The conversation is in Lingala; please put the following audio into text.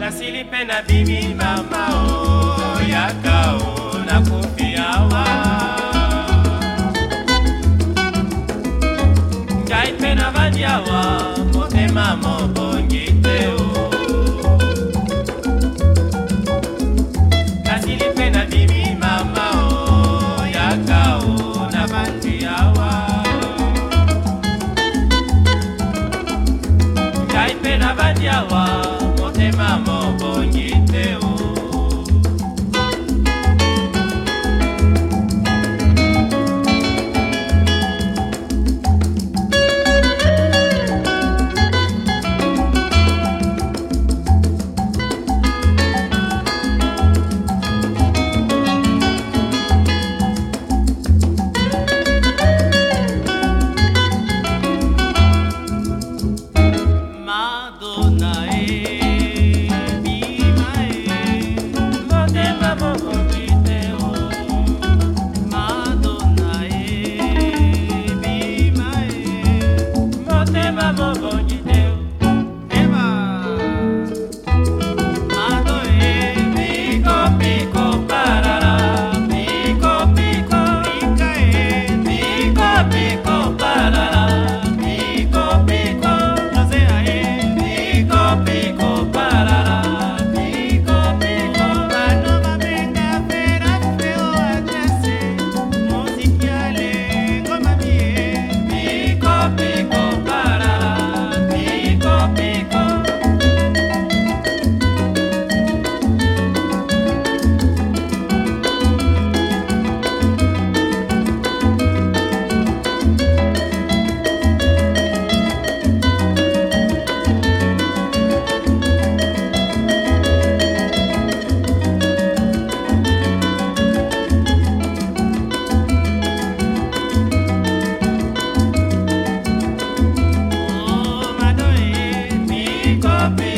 nasili mpe nabimi mama o yaka o nakufi awa ngai mpe navandi awa motema mobongi te o batiawa motema mo E, mama. E, copy.